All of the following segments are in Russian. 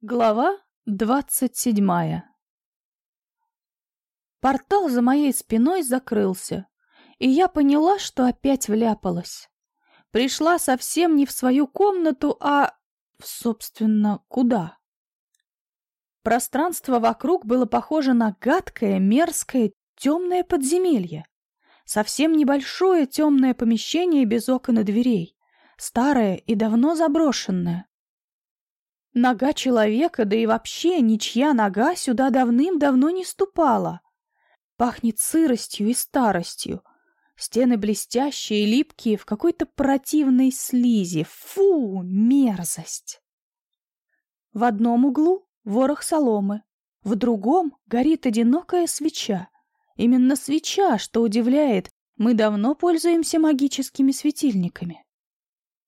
Глава двадцать седьмая Портал за моей спиной закрылся, и я поняла, что опять вляпалась. Пришла совсем не в свою комнату, а, собственно, куда? Пространство вокруг было похоже на гадкое, мерзкое, темное подземелье. Совсем небольшое темное помещение без окон и дверей, старое и давно заброшенное. Нога человека, да и вообще ничья нога сюда давным-давно не ступала. Пахнет сыростью и старостью. Стены блестящие и липкие в какой-то противной слизи. Фу, мерзость! В одном углу ворох соломы, в другом горит одинокая свеча. Именно свеча, что удивляет, мы давно пользуемся магическими светильниками.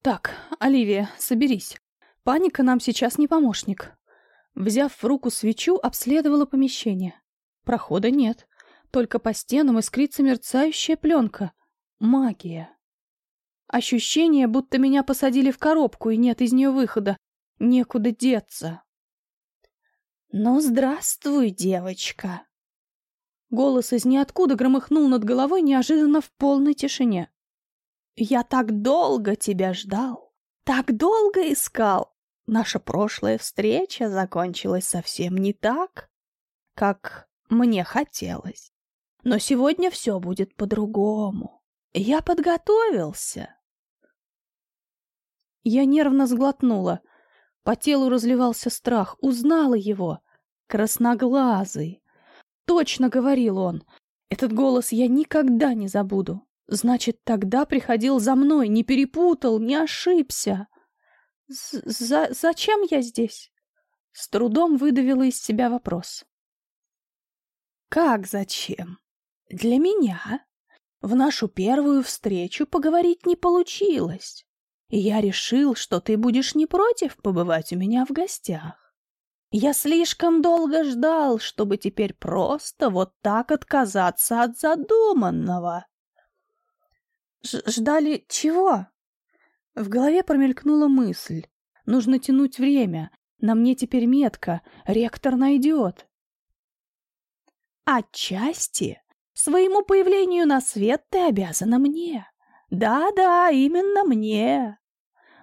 Так, Оливия, соберись. Паника нам сейчас не помощник. Взяв в руку свечу, обследовала помещение. Прохода нет. Только по стенам искрится мерцающая пленка. Магия. Ощущение, будто меня посадили в коробку, и нет из нее выхода. Некуда деться. «Ну, здравствуй, девочка!» Голос из ниоткуда громыхнул над головой неожиданно в полной тишине. «Я так долго тебя ждал!» Так долго искал. Наша прошлая встреча закончилась совсем не так, как мне хотелось. Но сегодня все будет по-другому. Я подготовился. Я нервно сглотнула. По телу разливался страх. Узнала его. Красноглазый. Точно говорил он. Этот голос я никогда не забуду. Значит, тогда приходил за мной, не перепутал, не ошибся. За зачем я здесь? С трудом выдавила из себя вопрос. Как зачем? Для меня. В нашу первую встречу поговорить не получилось. И я решил, что ты будешь не против побывать у меня в гостях. Я слишком долго ждал, чтобы теперь просто вот так отказаться от задуманного. Ж ждали чего? В голове промелькнула мысль. Нужно тянуть время. На мне теперь метка. Ректор найдет. Отчасти своему появлению на свет ты обязана мне. Да-да, именно мне.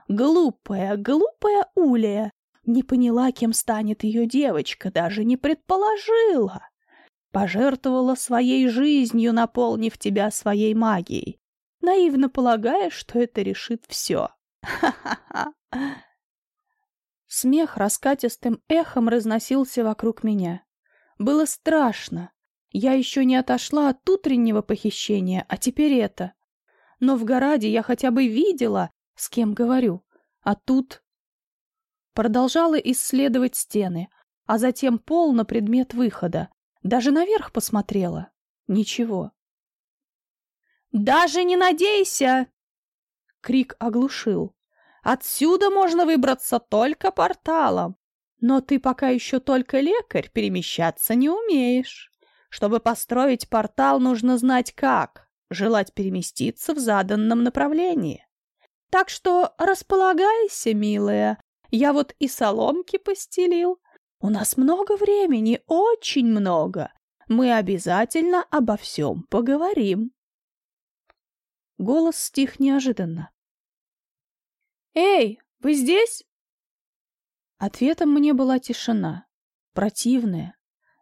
Глупая, глупая Улия не поняла, кем станет ее девочка, даже не предположила. Пожертвовала своей жизнью, наполнив тебя своей магией наивно полагая, что это решит все. Ха-ха-ха. Смех раскатистым эхом разносился вокруг меня. Было страшно. Я еще не отошла от утреннего похищения, а теперь это. Но в Гораде я хотя бы видела, с кем говорю. А тут... Продолжала исследовать стены, а затем пол на предмет выхода. Даже наверх посмотрела. Ничего. «Даже не надейся!» Крик оглушил. «Отсюда можно выбраться только порталом. Но ты пока еще только лекарь, перемещаться не умеешь. Чтобы построить портал, нужно знать как, желать переместиться в заданном направлении. Так что располагайся, милая. Я вот и соломки постелил. У нас много времени, очень много. Мы обязательно обо всем поговорим. Голос стих неожиданно. «Эй, вы здесь?» Ответом мне была тишина, противная,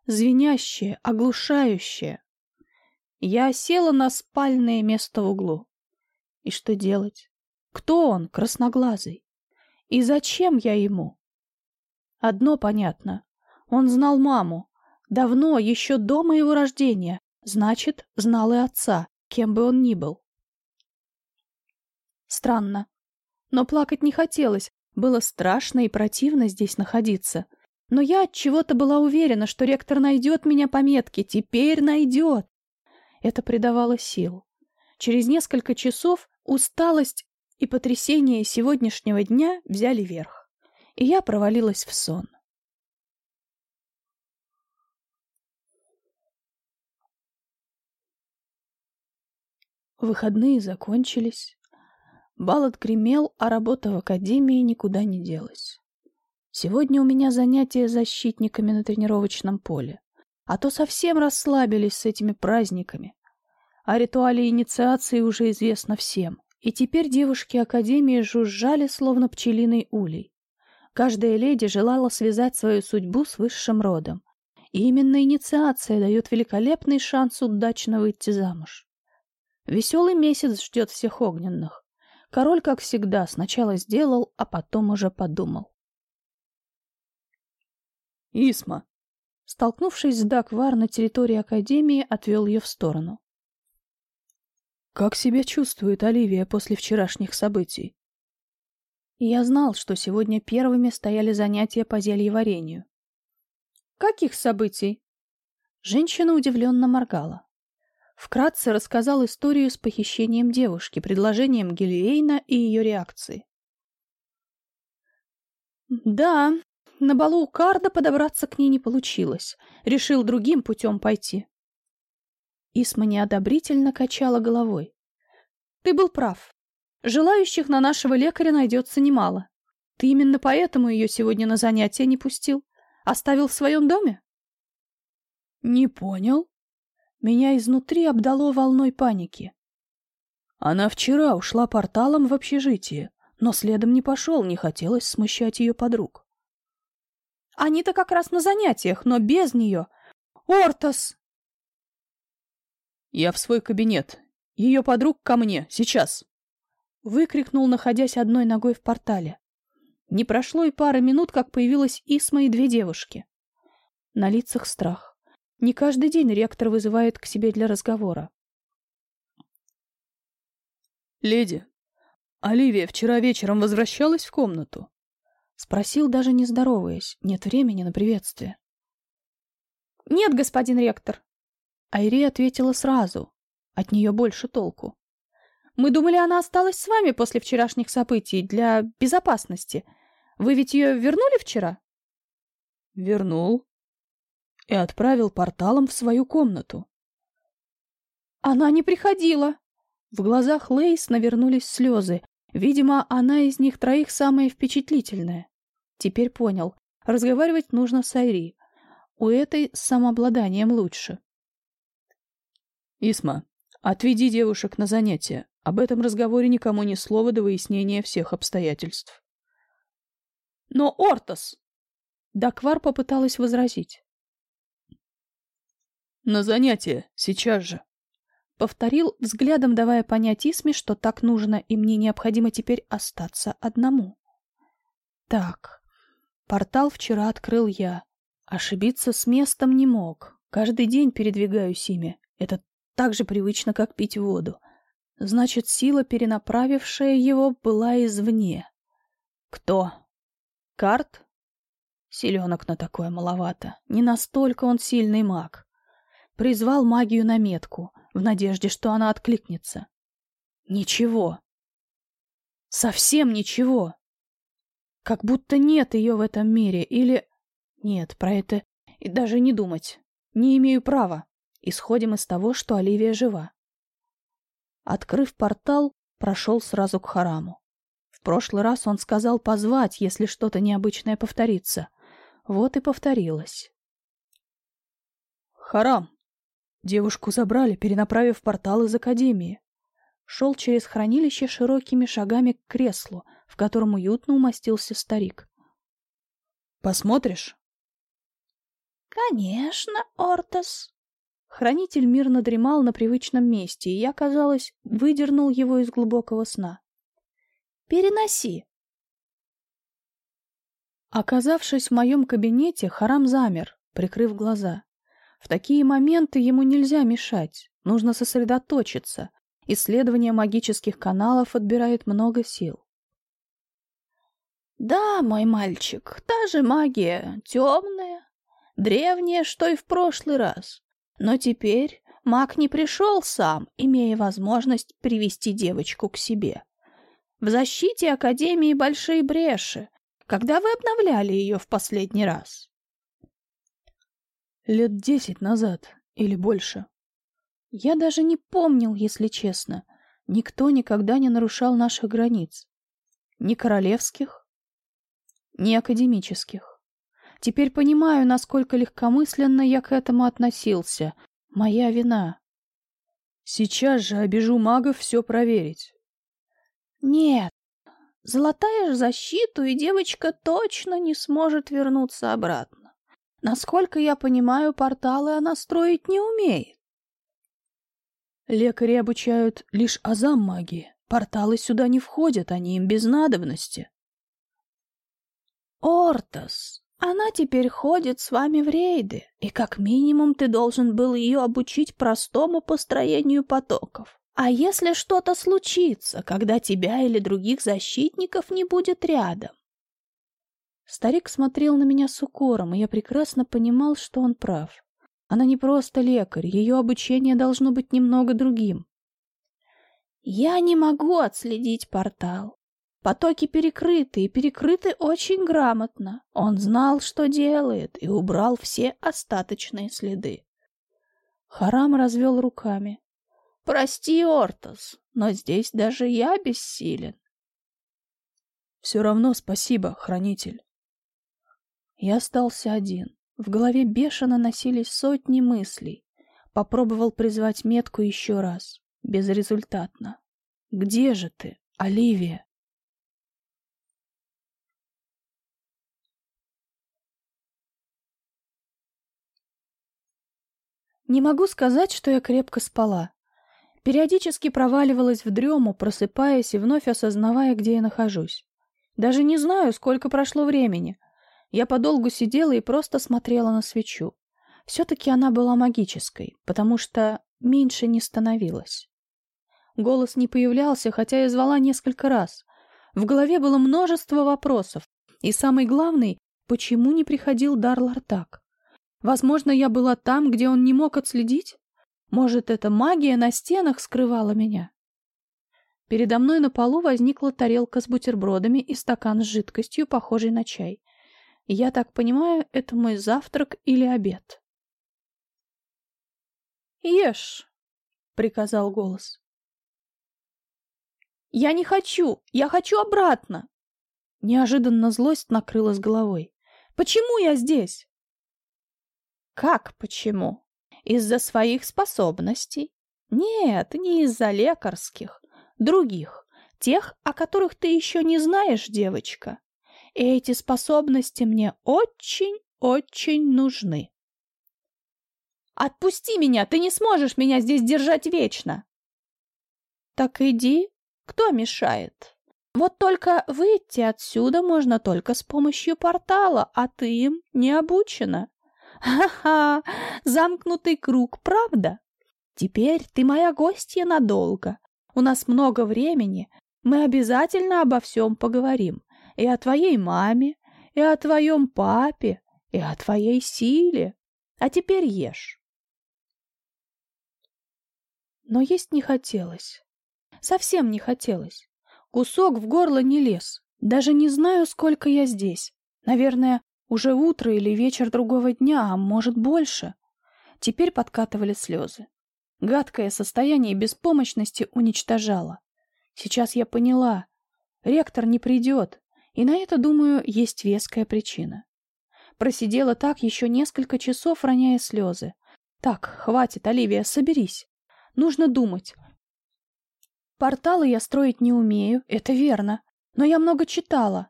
звенящая, оглушающая. Я села на спальное место в углу. И что делать? Кто он, красноглазый? И зачем я ему? Одно понятно. Он знал маму. Давно, еще до моего рождения. Значит, знал и отца, кем бы он ни был. Странно. Но плакать не хотелось, было страшно и противно здесь находиться. Но я от чего-то была уверена, что ректор найдет меня по метке, теперь найдет. Это придавало сил. Через несколько часов усталость и потрясение сегодняшнего дня взяли верх, и я провалилась в сон. Выходные закончились. Бал отгремел, а работа в академии никуда не делась. Сегодня у меня занятия защитниками на тренировочном поле. А то совсем расслабились с этими праздниками. О ритуале инициации уже известно всем. И теперь девушки Академии жужжали, словно пчелиный улей. Каждая леди желала связать свою судьбу с высшим родом. И именно инициация дает великолепный шанс удачно выйти замуж. Веселый месяц ждет всех огненных. Король, как всегда, сначала сделал, а потом уже подумал. «Исма!» Столкнувшись с Даквар на территории Академии, отвел ее в сторону. «Как себя чувствует Оливия после вчерашних событий?» Я знал, что сегодня первыми стояли занятия по зельеварению. «Каких событий?» Женщина удивленно моргала. Вкратце рассказал историю с похищением девушки, предложением Гильейна и ее реакции. Да, на балу у Карда подобраться к ней не получилось. Решил другим путем пойти. Исма неодобрительно качала головой. Ты был прав. Желающих на нашего лекаря найдется немало. Ты именно поэтому ее сегодня на занятия не пустил? Оставил в своем доме? Не понял. Меня изнутри обдало волной паники. Она вчера ушла порталом в общежитие, но следом не пошел, не хотелось смущать ее подруг. Они-то как раз на занятиях, но без нее. Ортос! Я в свой кабинет. Ее подруг ко мне, сейчас. Выкрикнул, находясь одной ногой в портале. Не прошло и пары минут, как появилась Исма и две девушки. На лицах страх. Не каждый день ректор вызывает к себе для разговора. «Леди, Оливия вчера вечером возвращалась в комнату?» Спросил, даже не здороваясь. Нет времени на приветствие. «Нет, господин ректор». Айри ответила сразу. От нее больше толку. «Мы думали, она осталась с вами после вчерашних событий для безопасности. Вы ведь ее вернули вчера?» «Вернул», и отправил порталом в свою комнату. Она не приходила. В глазах Лейс навернулись слезы. Видимо, она из них троих самая впечатлительная. Теперь понял. Разговаривать нужно с Айри. У этой с самообладанием лучше. Исма, отведи девушек на занятия. Об этом разговоре никому ни слова до выяснения всех обстоятельств. Но Ортос! Даквар попыталась возразить. На занятие, сейчас же. Повторил, взглядом давая понять Исме, что так нужно, и мне необходимо теперь остаться одному. Так, портал вчера открыл я. Ошибиться с местом не мог. Каждый день передвигаюсь ими. Это так же привычно, как пить воду. Значит, сила, перенаправившая его, была извне. Кто? Карт? Селенок на такое маловато. Не настолько он сильный маг. Призвал магию на метку, в надежде, что она откликнется. Ничего. Совсем ничего. Как будто нет ее в этом мире, или... Нет, про это и даже не думать. Не имею права. Исходим из того, что Оливия жива. Открыв портал, прошел сразу к Хараму. В прошлый раз он сказал позвать, если что-то необычное повторится. Вот и повторилось. «Харам, Девушку забрали, перенаправив портал из Академии. Шел через хранилище широкими шагами к креслу, в котором уютно умостился старик. «Посмотришь?» «Конечно, Ортос». Хранитель мирно дремал на привычном месте, и я, казалось, выдернул его из глубокого сна. «Переноси». Оказавшись в моем кабинете, Харам замер, прикрыв глаза. В такие моменты ему нельзя мешать, нужно сосредоточиться. Исследование магических каналов отбирает много сил. Да, мой мальчик, та же магия, темная, древняя, что и в прошлый раз. Но теперь маг не пришел сам, имея возможность привести девочку к себе. В защите Академии большие бреши. Когда вы обновляли ее в последний раз? Лет десять назад или больше. Я даже не помнил, если честно. Никто никогда не нарушал наших границ. Ни королевских, не академических. Теперь понимаю, насколько легкомысленно я к этому относился. Моя вина. Сейчас же обижу магов все проверить. Нет, золотаешь защиту, и девочка точно не сможет вернуться обратно. Насколько я понимаю, порталы она строить не умеет. Лекари обучают лишь азам магии. Порталы сюда не входят, они им без надобности. Ортас, она теперь ходит с вами в рейды, и как минимум ты должен был ее обучить простому построению потоков. А если что-то случится, когда тебя или других защитников не будет рядом? Старик смотрел на меня с укором, и я прекрасно понимал, что он прав. Она не просто лекарь, ее обучение должно быть немного другим. Я не могу отследить портал. Потоки перекрыты, и перекрыты очень грамотно. Он знал, что делает, и убрал все остаточные следы. Харам развел руками. «Прости, Ортос, но здесь даже я бессилен». «Все равно спасибо, хранитель». Я остался один. В голове бешено носились сотни мыслей. Попробовал призвать метку еще раз. Безрезультатно. «Где же ты, Оливия?» Не могу сказать, что я крепко спала. Периодически проваливалась в дрему, просыпаясь и вновь осознавая, где я нахожусь. Даже не знаю, сколько прошло времени. Я подолгу сидела и просто смотрела на свечу. Все-таки она была магической, потому что меньше не становилась. Голос не появлялся, хотя я звала несколько раз. В голове было множество вопросов. И самый главный, почему не приходил Дар Лартак? Возможно, я была там, где он не мог отследить? Может, эта магия на стенах скрывала меня? Передо мной на полу возникла тарелка с бутербродами и стакан с жидкостью, похожей на чай. Я так понимаю, это мой завтрак или обед. «Ешь!» — приказал голос. «Я не хочу! Я хочу обратно!» Неожиданно злость накрыла с головой. «Почему я здесь?» Как почему? Из-за своих способностей? Нет, не из-за лекарских. Других. Тех, о которых ты еще не знаешь, девочка. И эти способности мне очень-очень нужны. Отпусти меня, ты не сможешь меня здесь держать вечно. Так иди, кто мешает? Вот только выйти отсюда можно только с помощью портала, а ты им не обучена. Ха-ха, замкнутый круг, правда? Теперь ты моя гостья надолго. У нас много времени. Мы обязательно обо всем поговорим. И о твоей маме, и о твоем папе, и о твоей силе. А теперь ешь. Но есть не хотелось. Совсем не хотелось. Кусок в горло не лез. Даже не знаю, сколько я здесь. Наверное, уже утро или вечер другого дня, а может больше. Теперь подкатывали слезы. Гадкое состояние беспомощности уничтожало. Сейчас я поняла. Ректор не придет, и на это, думаю, есть веская причина. Просидела так еще несколько часов, роняя слезы. Так, хватит, Оливия, соберись. Нужно думать. Порталы я строить не умею, это верно. Но я много читала.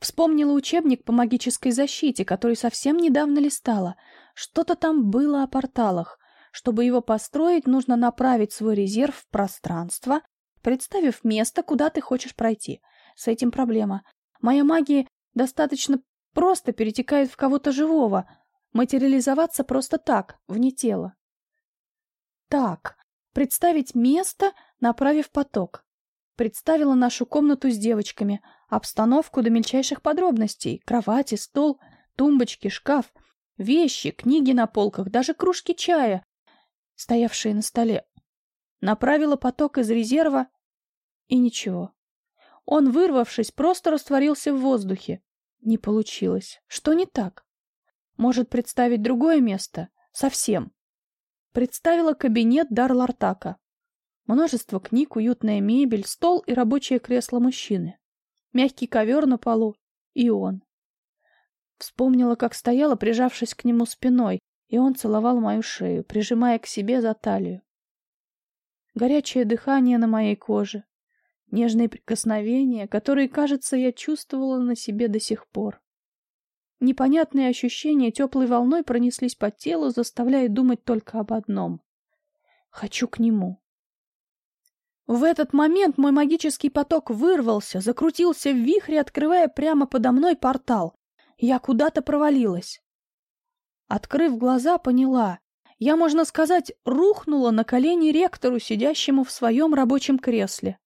Вспомнила учебник по магической защите, который совсем недавно листала. Что-то там было о порталах. Чтобы его построить, нужно направить свой резерв в пространство, представив место, куда ты хочешь пройти. С этим проблема. Моя магия достаточно просто перетекает в кого-то живого. Материализоваться просто так, вне тела. Так, представить место, направив поток. Представила нашу комнату с девочками, обстановку до мельчайших подробностей, кровати, стол, тумбочки, шкаф, вещи, книги на полках, даже кружки чая, стоявшие на столе. Направила поток из резерва, и ничего. Он, вырвавшись, просто растворился в воздухе. Не получилось. Что не так? Может, представить другое место? Совсем. Представила кабинет Дарлартака. Множество книг, уютная мебель, стол и рабочее кресло мужчины. Мягкий ковер на полу. И он. Вспомнила, как стояла, прижавшись к нему спиной, и он целовал мою шею, прижимая к себе за талию. Горячее дыхание на моей коже, нежные прикосновения, которые, кажется, я чувствовала на себе до сих пор. Непонятные ощущения теплой волной пронеслись по телу, заставляя думать только об одном. Хочу к нему. В этот момент мой магический поток вырвался, закрутился в вихре, открывая прямо подо мной портал. Я куда-то провалилась. Открыв глаза, поняла. Я, можно сказать, рухнула на колени ректору, сидящему в своем рабочем кресле.